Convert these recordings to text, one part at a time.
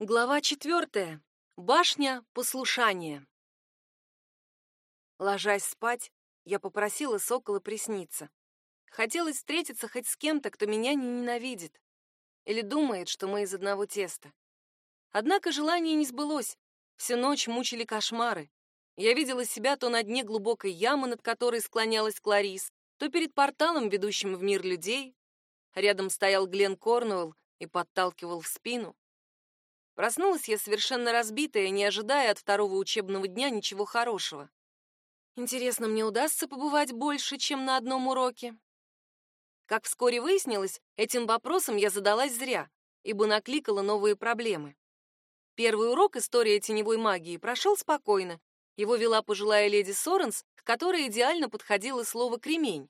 Глава четвертая. Башня послушания. Ложась спать, я попросила сокола присниться. Хотелось встретиться хоть с кем-то, кто меня не ненавидит. Или думает, что мы из одного теста. Однако желание не сбылось. Всю ночь мучили кошмары. Я видела себя то на дне глубокой ямы, над которой склонялась Кларис, то перед порталом, ведущим в мир людей. Рядом стоял Глен Корнуэлл и подталкивал в спину. Проснулась я совершенно разбитая, не ожидая от второго учебного дня ничего хорошего. Интересно, мне удастся побывать больше, чем на одном уроке? Как вскоре выяснилось, этим вопросом я задалась зря, ибо накликала новые проблемы. Первый урок истории теневой магии прошел спокойно. Его вела пожилая леди Соренс, к которой идеально подходило слово «кремень».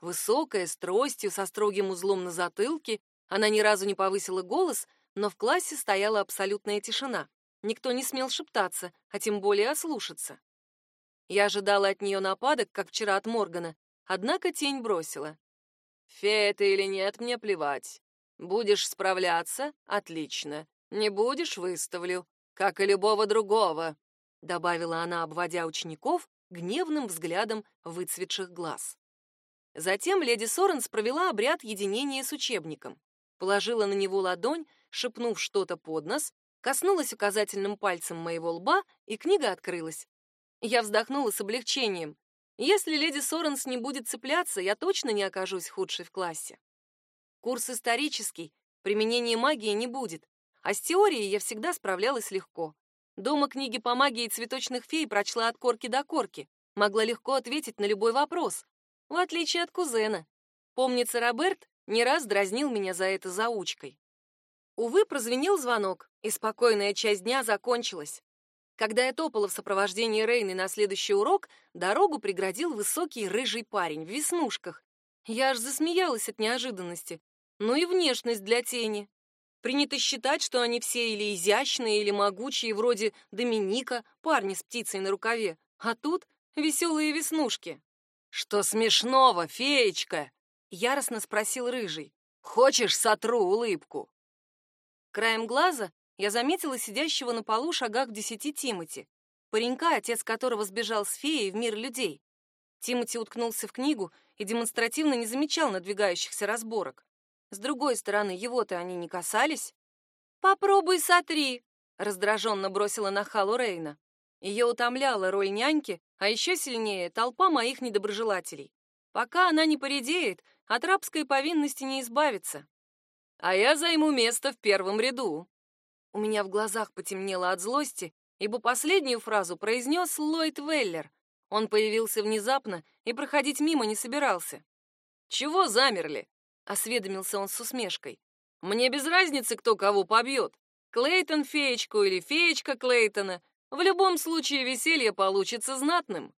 Высокая, с тростью, со строгим узлом на затылке, она ни разу не повысила голос, но в классе стояла абсолютная тишина. Никто не смел шептаться, а тем более ослушаться. Я ожидала от нее нападок, как вчера от Моргана, однако тень бросила. «Фея ты или нет, мне плевать. Будешь справляться — отлично. Не будешь — выставлю, как и любого другого», — добавила она, обводя учеников гневным взглядом выцветших глаз. Затем леди Соренс провела обряд единения с учебником, положила на него ладонь, шепнув что-то под нос, коснулась указательным пальцем моего лба, и книга открылась. Я вздохнула с облегчением. Если леди Соренс не будет цепляться, я точно не окажусь худшей в классе. Курс исторический, применения магии не будет, а с теорией я всегда справлялась легко. Дома книги по магии цветочных фей прочла от корки до корки, могла легко ответить на любой вопрос, в отличие от кузена. Помнится, Роберт не раз дразнил меня за это заучкой. Увы, прозвенел звонок, и спокойная часть дня закончилась. Когда я топала в сопровождении Рейны на следующий урок, дорогу преградил высокий рыжий парень в веснушках. Я аж засмеялась от неожиданности. Ну и внешность для тени. Принято считать, что они все или изящные, или могучие, вроде Доминика, парни с птицей на рукаве. А тут веселые веснушки. «Что смешного, феечка?» — яростно спросил Рыжий. «Хочешь, сотру улыбку?» Краем глаза я заметила сидящего на полу шагах в десяти Тимати, паренька, отец которого сбежал с феей в мир людей. Тимати уткнулся в книгу и демонстративно не замечал надвигающихся разборок. С другой стороны, его-то они не касались. «Попробуй сотри!» — раздраженно бросила на Халу Рейна. Ее утомляла роль няньки, а еще сильнее — толпа моих недоброжелателей. Пока она не поредеет, от рабской повинности не избавиться а я займу место в первом ряду». У меня в глазах потемнело от злости, ибо последнюю фразу произнес Ллойд Веллер. Он появился внезапно и проходить мимо не собирался. «Чего замерли?» — осведомился он с усмешкой. «Мне без разницы, кто кого побьет. Клейтон феечку или феечка Клейтона. В любом случае веселье получится знатным».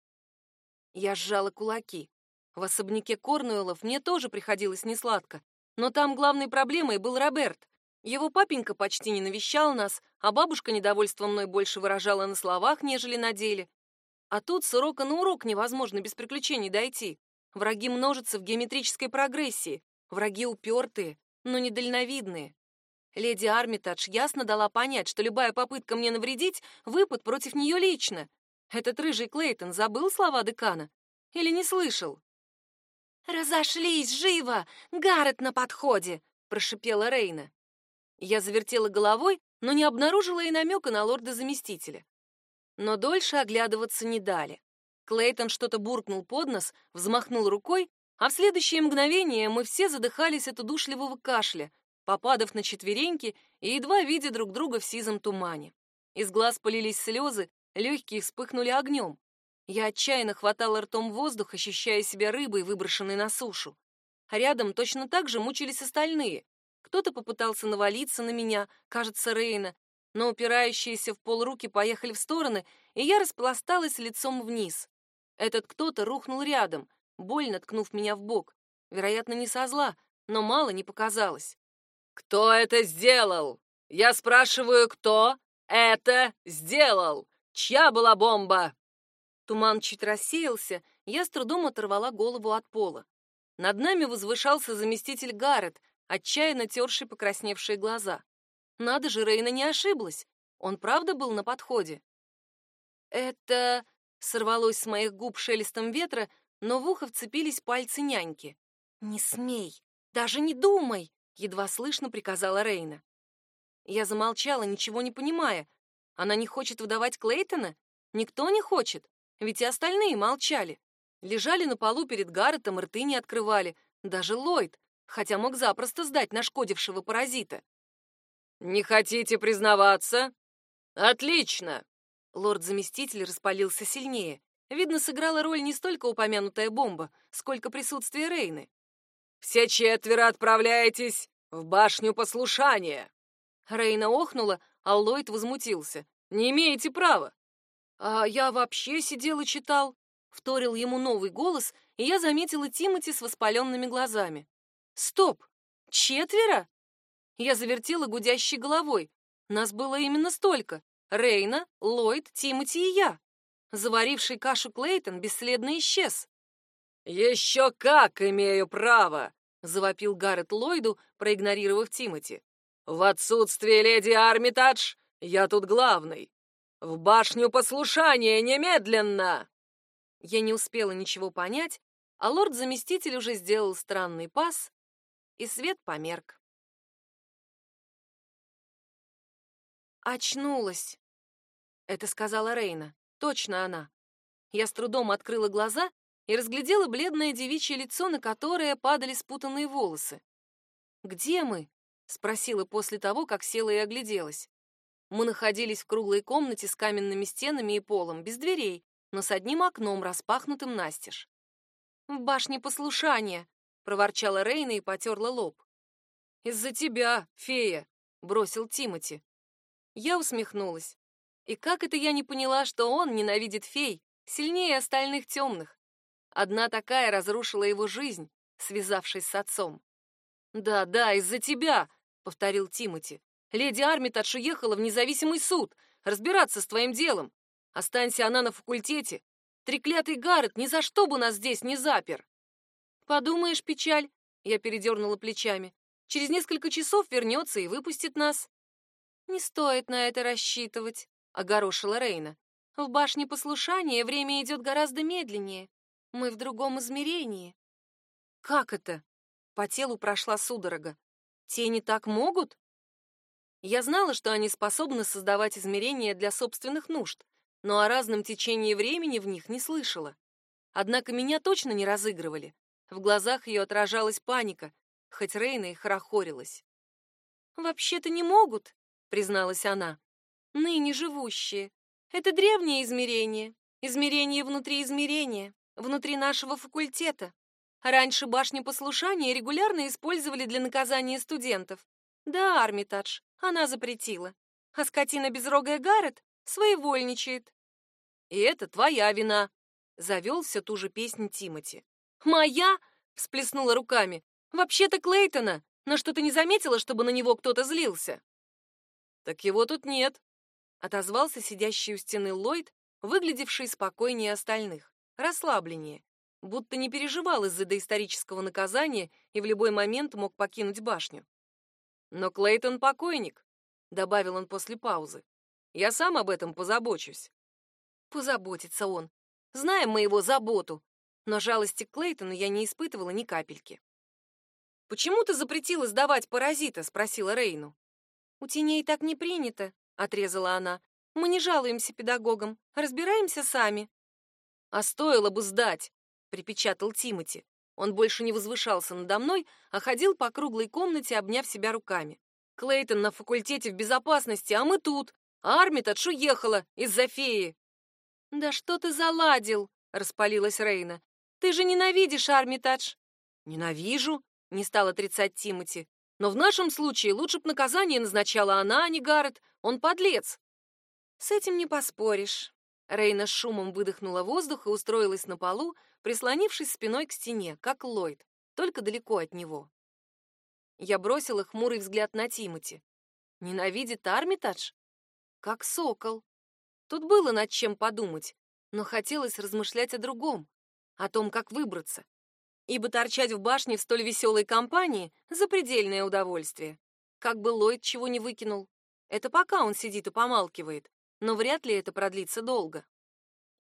Я сжала кулаки. В особняке Корнуэллов мне тоже приходилось несладко. Но там главной проблемой был Роберт. Его папенька почти не навещал нас, а бабушка недовольство мной больше выражала на словах, нежели на деле. А тут с урока на урок невозможно без приключений дойти. Враги множатся в геометрической прогрессии, враги упертые, но недальновидные. Леди Армитадж ясно дала понять, что любая попытка мне навредить — выпад против нее лично. Этот рыжий Клейтон забыл слова декана? Или не слышал? «Разошлись, живо! Гаррет на подходе!» — прошипела Рейна. Я завертела головой, но не обнаружила и намека на лорда-заместителя. Но дольше оглядываться не дали. Клейтон что-то буркнул под нос, взмахнул рукой, а в следующее мгновение мы все задыхались от удушливого кашля, попадав на четвереньки и едва видя друг друга в сизом тумане. Из глаз полились слезы, легкие вспыхнули огнем. Я отчаянно хватала ртом воздух, ощущая себя рыбой, выброшенной на сушу. А рядом точно так же мучились остальные. Кто-то попытался навалиться на меня, кажется, Рейна, но упирающиеся в пол руки поехали в стороны, и я распласталась лицом вниз. Этот кто-то рухнул рядом, больно ткнув меня в бок. Вероятно, не со зла, но мало не показалось. «Кто это сделал? Я спрашиваю, кто это сделал? Чья была бомба?» Туман чуть рассеялся, я с трудом оторвала голову от пола. Над нами возвышался заместитель Гаррет, отчаянно терший покрасневшие глаза. Надо же, Рейна не ошиблась. Он правда был на подходе. Это сорвалось с моих губ шелестом ветра, но в ухо вцепились пальцы няньки. Не смей, даже не думай, едва слышно приказала Рейна. Я замолчала, ничего не понимая. Она не хочет выдавать Клейтона? Никто не хочет, ведь и остальные молчали. Лежали на полу перед Гарретом, рты не открывали, даже Ллойд, хотя мог запросто сдать нашкодившего паразита. «Не хотите признаваться? Отлично!» Лорд-заместитель распалился сильнее. Видно, сыграла роль не столько упомянутая бомба, сколько присутствие Рейны. «Все четверо отправляетесь в башню послушания!» Рейна охнула, а Ллойд возмутился. «Не имеете права!» «А я вообще сидел и читал!» Вторил ему новый голос, и я заметила Тимати с воспаленными глазами. «Стоп! Четверо?» Я завертела гудящей головой. Нас было именно столько. Рейна, Ллойд, Тимати и я. Заваривший кашу Клейтон бесследно исчез. «Еще как имею право!» — завопил Гаррет Ллойду, проигнорировав Тимати. «В отсутствие леди Армитадж я тут главный. В башню послушания немедленно!» Я не успела ничего понять, а лорд-заместитель уже сделал странный пас, и свет померк. «Очнулась!» — это сказала Рейна. Точно она. Я с трудом открыла глаза и разглядела бледное девичье лицо, на которое падали спутанные волосы. «Где мы?» — спросила после того, как села и огляделась. Мы находились в круглой комнате с каменными стенами и полом, без дверей, но с одним окном, распахнутым настежь. «В башне послушания», — проворчала Рейна и потерла лоб. «Из-за тебя, фея», — бросил Тимати. Я усмехнулась. И как это я не поняла, что он ненавидит фей сильнее остальных темных? Одна такая разрушила его жизнь, связавшись с отцом. «Да, да, из-за тебя», — повторил Тимати. «Леди Армитадж уехала в независимый суд разбираться с твоим делом. Останься она на факультете. Треклятый Гаррет ни за что бы нас здесь не запер». «Подумаешь, печаль», — я передернула плечами. «Через несколько часов вернется и выпустит нас». «Не стоит на это рассчитывать», — огорошила Рейна. «В башне послушания время идет гораздо медленнее. Мы в другом измерении». «Как это?» По телу прошла судорога. «Тени так могут?» Я знала, что они способны создавать измерения для собственных нужд, но о разном течении времени в них не слышала. Однако меня точно не разыгрывали. В глазах ее отражалась паника, хоть Рейна и хорохорилась. «Вообще-то не могут», призналась она. Ныне живущие. Это древнее измерение, измерение внутри измерения, внутри нашего факультета. Раньше башни послушания регулярно использовали для наказания студентов. Да, Армитадж, она запретила. А скотина безрогая Гаррет своевольничает. И это твоя вина, завел все ту же песню Тимати. Моя? всплеснула руками. Вообще-то Клейтона, но что ты не заметила, чтобы на него кто-то злился? «Так его тут нет», — отозвался сидящий у стены Ллойд, выглядевший спокойнее остальных, расслабленнее, будто не переживал из-за доисторического наказания и в любой момент мог покинуть башню. «Но Клейтон покойник», — добавил он после паузы. «Я сам об этом позабочусь». Позаботится он. Знаем мы его заботу. Но жалости к Клейтону я не испытывала ни капельки. «Почему ты запретила сдавать паразита?» — спросила Рейну. «У теней так не принято», — отрезала она. «Мы не жалуемся педагогам, разбираемся сами». «А стоило бы сдать», — припечатал Тимати. Он больше не возвышался надо мной, а ходил по круглой комнате, обняв себя руками. «Клейтон на факультете в безопасности, а мы тут. А Армитадж уехала из-за феи». «Да что ты заладил?» — распалилась Рейна. «Ты же ненавидишь Армитадж». «Ненавижу», — не стал отрицать Тимати. Но в нашем случае лучше б наказание назначала она, а не Гаррет. Он подлец. С этим не поспоришь. Рейна с шумом выдохнула воздух и устроилась на полу, прислонившись спиной к стене, как Ллойд, только далеко от него. Я бросила хмурый взгляд на Тимати. Ненавидит Армитадж? Как сокол. Тут было над чем подумать, но хотелось размышлять о другом, о том, как выбраться ибо торчать в башне в столь веселой компании — запредельное удовольствие. как бы Ллойд чего не выкинул. Это пока он сидит и помалкивает, но вряд ли это продлится долго.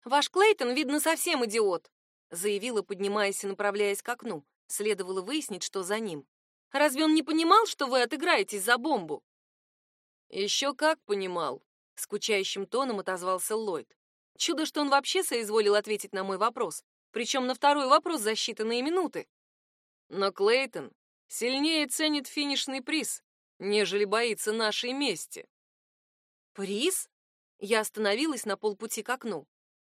«Ваш Клейтон, видно, совсем идиот», — заявила, поднимаясь и направляясь к окну. Следовало выяснить, что за ним. «Разве он не понимал, что вы отыграетесь за бомбу?» «Еще как понимал», — скучающим тоном отозвался Ллойд. Чудо, что он вообще соизволил ответить на мой вопрос, причем на второй вопрос за считанные минуты. Но Клейтон сильнее ценит финишный приз, нежели боится нашей мести. Приз? Я остановилась на полпути к окну.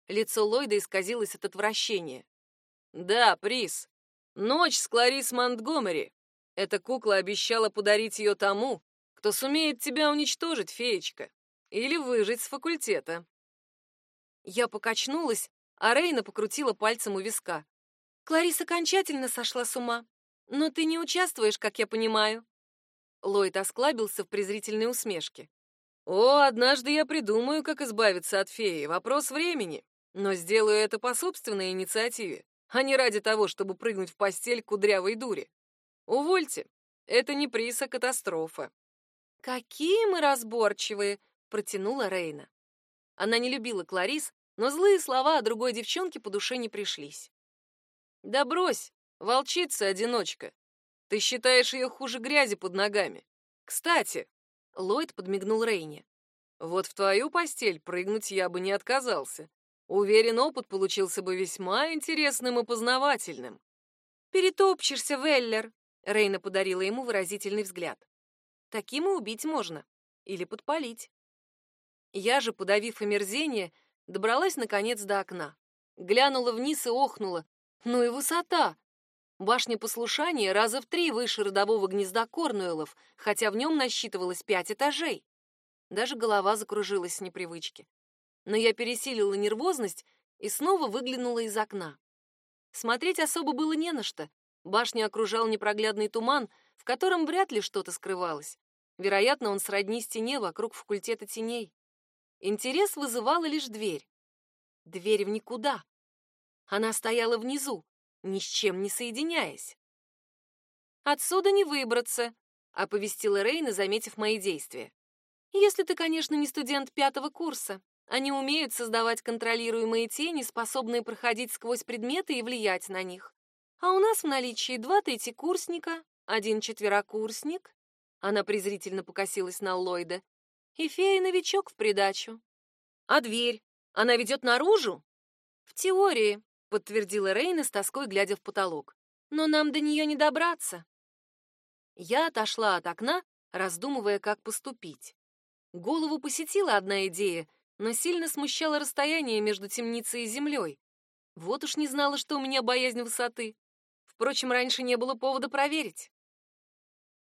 Лицо Ллойда исказилось от отвращения. Да, приз. Ночь с Кларис Монтгомери. Эта кукла обещала подарить ее тому, кто сумеет тебя уничтожить, феечка, или выжить с факультета. Я покачнулась, а Рейна покрутила пальцем у виска. Кларис окончательно сошла с ума. Но ты не участвуешь, как я понимаю. Ллойд осклабился в презрительной усмешке. О, однажды я придумаю, как избавиться от феи. Вопрос времени. Но сделаю это по собственной инициативе, а не ради того, чтобы прыгнуть в постель кудрявой дури. Увольте. Это не приз, а катастрофа. Какие мы разборчивые, протянула Рейна. Она не любила Кларис, но злые слова о другой девчонке по душе не пришлись. Да брось, волчица-одиночка. Ты считаешь ее хуже грязи под ногами. Кстати, Ллойд подмигнул Рейне. Вот в твою постель прыгнуть я бы не отказался. Уверен, опыт получился бы весьма интересным и познавательным. Перетопчешься, Веллер, Рейна подарила ему выразительный взгляд. Таким и убить можно. Или подпалить. Я же, подавив омерзение, добралась наконец до окна. Глянула вниз и охнула. Ну и высота! Башня послушания раза в три выше родового гнезда Корнуэлов, хотя в нем насчитывалось пять этажей. Даже голова закружилась с непривычки. Но я пересилила нервозность и снова выглянула из окна. Смотреть особо было не на что. Башню окружал непроглядный туман, в котором вряд ли что-то скрывалось. Вероятно, он сродни стене вокруг факультета теней. Интерес вызывала лишь дверь. Дверь в никуда. Она стояла внизу, ни с чем не соединяясь. «Отсюда не выбраться», — оповестила Рейна, заметив мои действия. «Если ты, конечно, не студент пятого курса. Они умеют создавать контролируемые тени, способные проходить сквозь предметы и влиять на них. А у нас в наличии два третьекурсника, один четверокурсник, она презрительно покосилась на Ллойда. И фея-новичок в придачу. А дверь? Она ведет наружу? В теории, подтвердила Рейна с тоской, глядя в потолок. Но нам до нее не добраться. Я отошла от окна, раздумывая, как поступить. Голову посетила одна идея, но сильно смущало расстояние между темницей и землей. Вот уж не знала, что у меня боязнь высоты. Впрочем, раньше не было повода проверить.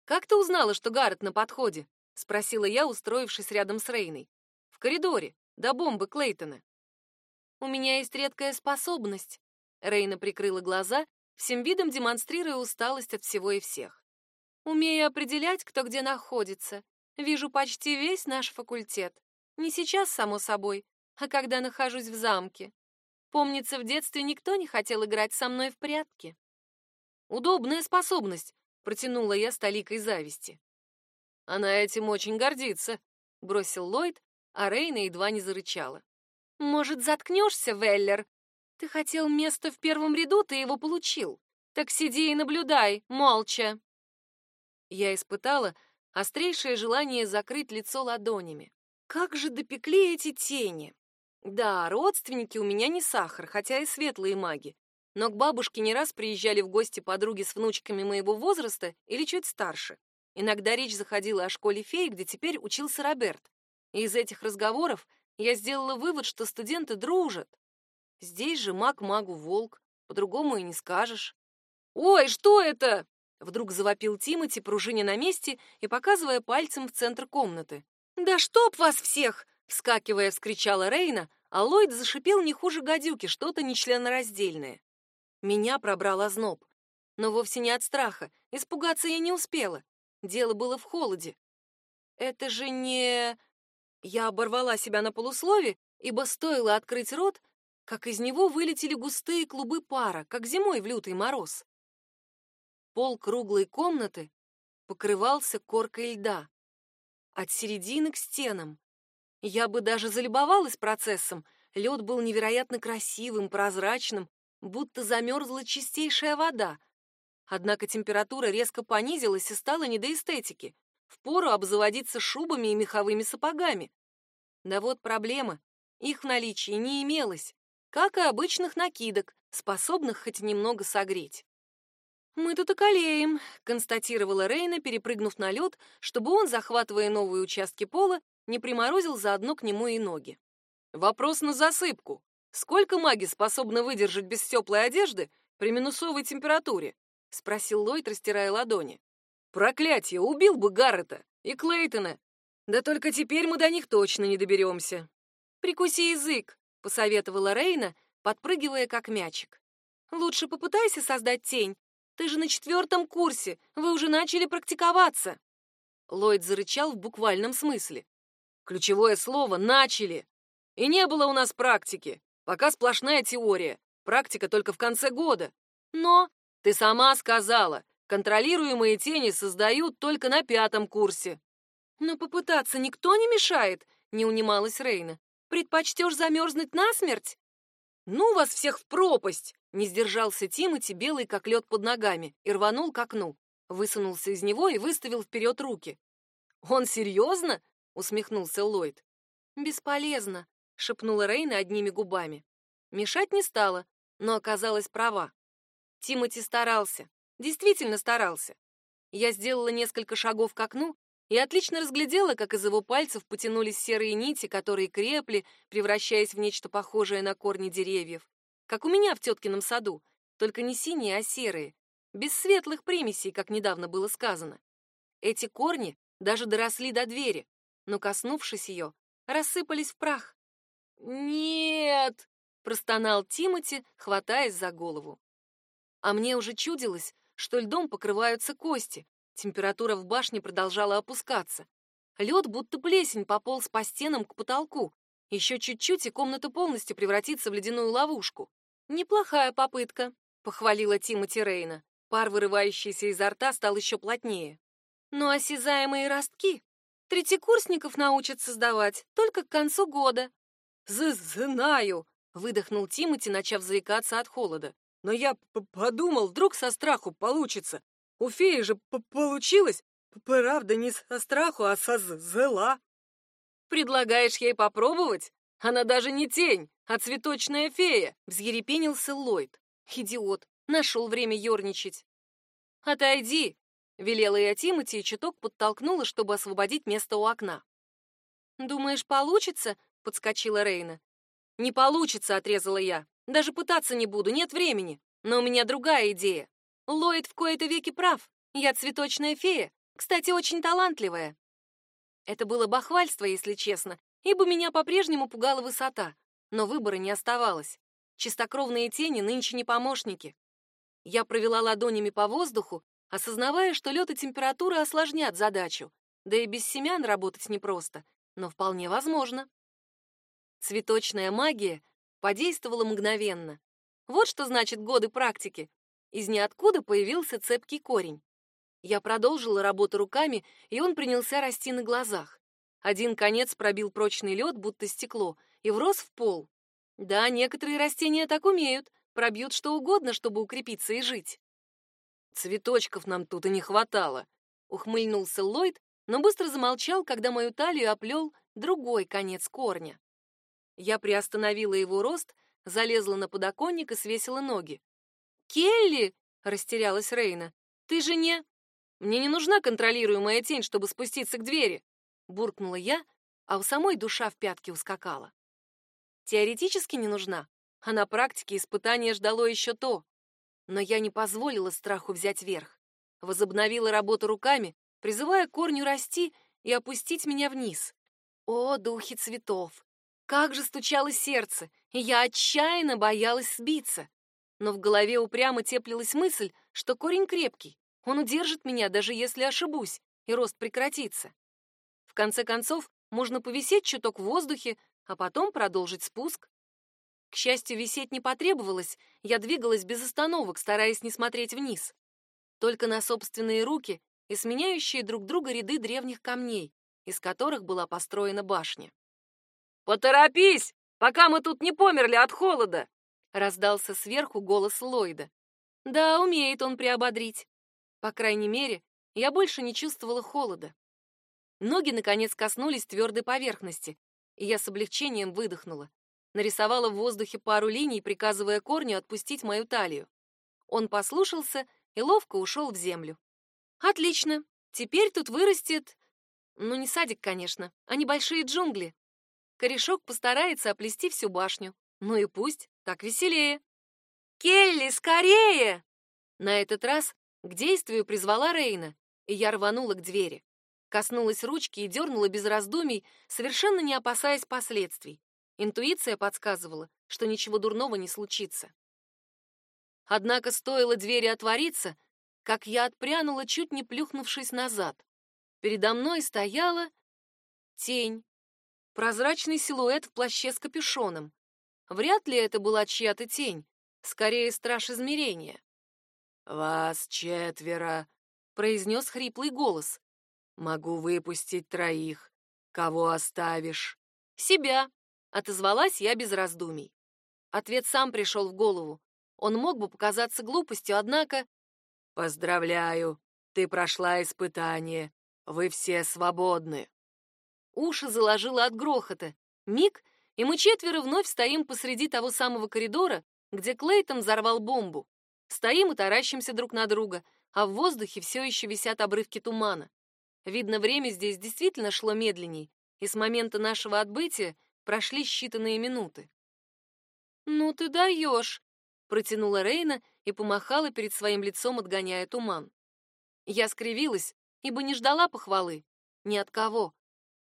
«Как ты узнала, что Гаррет на подходе?» — спросила я, устроившись рядом с Рейной. «В коридоре, до бомбы Клейтона». «У меня есть редкая способность». Рейна прикрыла глаза, всем видом демонстрируя усталость от всего и всех. «Умею определять, кто где находится. Вижу почти весь наш факультет. Не сейчас, само собой, а когда нахожусь в замке. Помнится, в детстве никто не хотел играть со мной в прятки». «Удобная способность», протянула я с толикой зависти. Она этим очень гордится, бросил Ллойд, а Рейна едва не зарычала. Может, заткнешься, Веллер? Ты хотел место в первом ряду, ты его получил. Так сиди и наблюдай, молча. Я испытала острейшее желание закрыть лицо ладонями. Как же допекли эти тени! Да, родственники у меня не сахар, хотя и светлые маги но к бабушке не раз приезжали в гости подруги с внучками моего возраста или чуть старше. Иногда речь заходила о школе фей, где теперь учился Роберт. И из этих разговоров я сделала вывод, что студенты дружат. Здесь же маг магу волк, по-другому и не скажешь. «Ой, что это?» Вдруг завопил Тимати, пружиня на месте и показывая пальцем в центр комнаты. «Да чтоб вас всех!» Вскакивая, вскричала Рейна, а Ллойд зашипел не хуже гадюки, что-то нечленораздельное. Меня пробрал озноб. Но вовсе не от страха. Испугаться я не успела. Дело было в холоде. Это же не... Я оборвала себя на полуслове, ибо стоило открыть рот, как из него вылетели густые клубы пара, как зимой в лютый мороз. Пол круглой комнаты покрывался коркой льда. От середины к стенам. Я бы даже залюбовалась процессом. Лед был невероятно красивым, прозрачным, будто замерзла чистейшая вода. Однако температура резко понизилась и стала не до эстетики. Впору обзаводиться шубами и меховыми сапогами. Да вот проблема. Их в наличии не имелось, как и обычных накидок, способных хоть немного согреть. «Мы тут околеем», — констатировала Рейна, перепрыгнув на лед, чтобы он, захватывая новые участки пола, не приморозил заодно к нему и ноги. «Вопрос на засыпку. Сколько маги способны выдержать без теплой одежды при минусовой температуре?» — спросил Ллойд, растирая ладони. «Проклятие! Убил бы Гаррета и Клейтона! Да только теперь мы до них точно не доберемся!» «Прикуси язык!» — посоветовала Рейна, подпрыгивая как мячик. «Лучше попытайся создать тень, ты же на четвертом курсе, вы уже начали практиковаться. Ллойд зарычал в буквальном смысле. Ключевое слово «начали». И не было у нас практики. Пока сплошная теория. Практика только в конце года. Но ты сама сказала, контролируемые тени создают только на пятом курсе. Но попытаться никто не мешает, не унималась Рейна. Предпочтешь замерзнуть насмерть? Ну вас всех в пропасть! Не сдержался Тимати, белый как лед под ногами, и рванул к окну. Высунулся из него и выставил вперед руки. «Он серьезно?» — усмехнулся Ллойд. «Бесполезно», — шепнула Рейна одними губами. Мешать не стала, но оказалась права. Тимати старался, действительно старался. Я сделала несколько шагов к окну и отлично разглядела, как из его пальцев потянулись серые нити, которые крепли, превращаясь в нечто похожее на корни деревьев как у меня в теткином саду, только не синие, а серые, без светлых примесей, как недавно было сказано. Эти корни даже доросли до двери, но, коснувшись ее, рассыпались в прах. «Нет!» — простонал Тимати, хватаясь за голову. А мне уже чудилось, что льдом покрываются кости, температура в башне продолжала опускаться. Лед будто плесень пополз по стенам к потолку. Еще чуть-чуть, и комната полностью превратится в ледяную ловушку. Неплохая попытка, похвалила Тимоти Рейна. Пар, вырывающийся изо рта, стал еще плотнее. Но осязаемые ростки третьекурсников научат создавать только к концу года. «Знаю», — выдохнул Тимоти, начав заикаться от холода. «Но я подумал, вдруг со страху получится. У феи же получилось, правда, не со страху, а со зла». «Предлагаешь ей попробовать? Она даже не тень, а цветочная фея!» — взъерепенился Ллойд. «Идиот! Нашел время ерничать!» «Отойди!» — велела я Тимати и чуток подтолкнула, чтобы освободить место у окна. «Думаешь, получится?» — подскочила Рейна. «Не получится!» — отрезала я. «Даже пытаться не буду, нет времени. Но у меня другая идея. Ллойд в кои-то веки прав. Я цветочная фея, кстати, очень талантливая». Это было бахвальство, если честно, ибо меня по-прежнему пугала высота но выбора не оставалось. Чистокровные тени нынче не помощники. Я провела ладонями по воздуху, осознавая, что лед и температура осложнят задачу. Да и без семян работать непросто, но вполне возможно. Цветочная магия подействовала мгновенно. Вот что значит годы практики. Из ниоткуда появился цепкий корень. Я продолжила работу руками, и он принялся расти на глазах. Один конец пробил прочный лед, будто стекло, и врос в пол. Да, некоторые растения так умеют, пробьют что угодно, чтобы укрепиться и жить. Цветочков нам тут и не хватало, ухмыльнулся Ллойд, но быстро замолчал, когда мою талию оплел другой конец корня. Я приостановила его рост, залезла на подоконник и свесила ноги. «Келли!» — растерялась Рейна. «Ты же не...» «Мне не нужна контролируемая тень, чтобы спуститься к двери!» Буркнула я, а у самой душа в пятки ускакала. Теоретически не нужна, а на практике испытание ждало еще то. Но я не позволила страху взять верх. Возобновила работу руками, призывая корню расти и опустить меня вниз. О, духи цветов! Как же стучало сердце, и я отчаянно боялась сбиться. Но в голове упрямо теплилась мысль, что корень крепкий, он удержит меня, даже если ошибусь, и рост прекратится. Конце концов, можно повисеть чуток в воздухе, а потом продолжить спуск. К счастью, висеть не потребовалось, я двигалась без остановок, стараясь не смотреть вниз. Только на собственные руки и сменяющие друг друга ряды древних камней, из которых была построена башня. «Поторопись, пока мы тут не померли от холода!» раздался сверху голос Ллойда. Да, умеет он приободрить. По крайней мере, я больше не чувствовала холода. Ноги, наконец, коснулись твердой поверхности, и я с облегчением выдохнула. Нарисовала в воздухе пару линий, приказывая корню отпустить мою талию. Он послушался и ловко ушел в землю. Отлично. Теперь тут вырастет... Ну, не садик, конечно, а небольшие джунгли. Корешок постарается оплести всю башню. Ну и пусть, так веселее. «Келли, скорее!» На этот раз к действию призвала Рейна, и я рванула к двери. Коснулась ручки и дернула без раздумий, совершенно не опасаясь последствий. Интуиция подсказывала, что ничего дурного не случится. Однако стоило двери отвориться, как я отпрянула, чуть не плюхнувшись назад. Передо мной стояла тень, прозрачный силуэт в плаще с капюшоном. Вряд ли это была чья-то тень, скорее страж измерения. «Вас четверо», — произнес хриплый голос. «Могу выпустить троих. Кого оставишь?» «Себя», — отозвалась я без раздумий. Ответ сам пришел в голову. Он мог бы показаться глупостью, однако... «Поздравляю, ты прошла испытание. Вы все свободны». Уши заложило от грохота. Миг, и мы четверо вновь стоим посреди того самого коридора, где Клейтон взорвал бомбу. Стоим и таращимся друг на друга, а в воздухе все еще висят обрывки тумана. Видно, время здесь действительно шло медленней, и с момента нашего отбытия прошли считанные минуты. «Ну ты даешь!» — протянула Рейна и помахала перед своим лицом, отгоняя туман. Я скривилась, ибо не ждала похвалы. Ни от кого.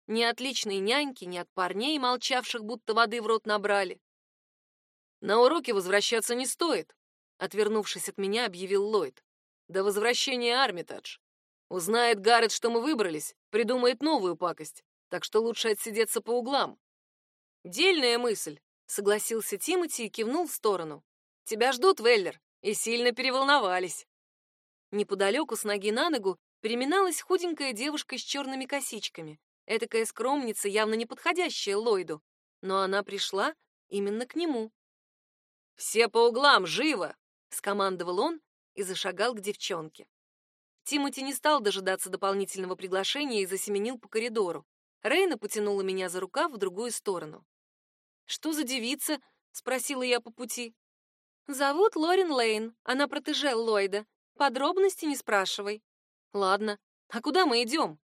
Ни от личной няньки, ни от парней, молчавших, будто воды в рот набрали. «На уроки возвращаться не стоит», — отвернувшись от меня, объявил Ллойд. «До возвращения Армитадж. Узнает Гаррет, что мы выбрались, придумает новую пакость, так что лучше отсидеться по углам». «Дельная мысль», — согласился Тимоти и кивнул в сторону. «Тебя ждут, Веллер, и сильно переволновались». Неподалеку с ноги на ногу переминалась худенькая девушка с черными косичками. Этакая скромница, явно не подходящая Ллойду, но она пришла именно к нему. «Все по углам, живо!» — скомандовал он и зашагал к девчонке. Тимоти не стал дожидаться дополнительного приглашения и засеменил по коридору. Рейна потянула меня за рукав в другую сторону. «Что за девица?» — спросила я по пути. «Зовут Лорен Лейн, она протеже Ллойда. Подробности не спрашивай». «Ладно. А куда мы идем?»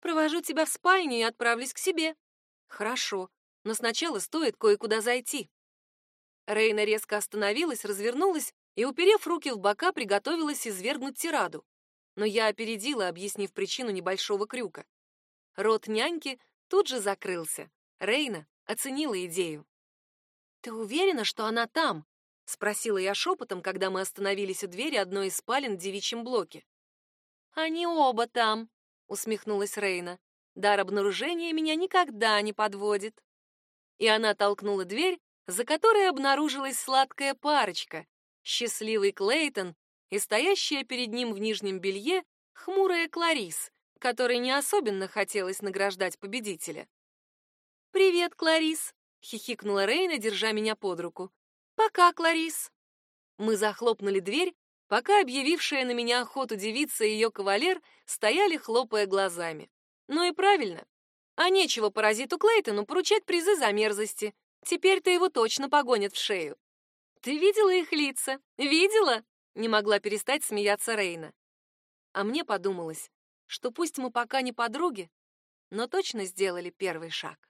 Провожу тебя в спальню и отправлюсь к себе. Хорошо, но сначала стоит кое-куда зайти. Рейна резко остановилась, развернулась и, уперев руки в бока, приготовилась извергнуть тираду. Но я опередила, объяснив причину небольшого крюка. Рот няньки тут же закрылся. Рейна оценила идею. «Ты уверена, что она там?» — спросила я шепотом, когда мы остановились у двери одной из спален в девичьем блоке. «Они оба там», усмехнулась Рейна. Дар обнаружения меня никогда не подводит. И она толкнула дверь, за которой обнаружилась сладкая парочка, счастливый Клейтон и стоящая перед ним в нижнем белье хмурая Кларис, которой не особенно хотелось награждать победителя. «Привет, Кларис!» — хихикнула Рейна, держа меня под руку. «Пока, Кларис!» Мы захлопнули дверь пока объявившая на меня охоту девица и ее кавалер стояли, хлопая глазами. Ну и правильно. А нечего паразиту Клейтону поручать призы за мерзости. Теперь-то его точно погонят в шею. Ты видела их лица? Видела? Не могла перестать смеяться Рейна. А мне подумалось, что пусть мы пока не подруги, но точно сделали первый шаг.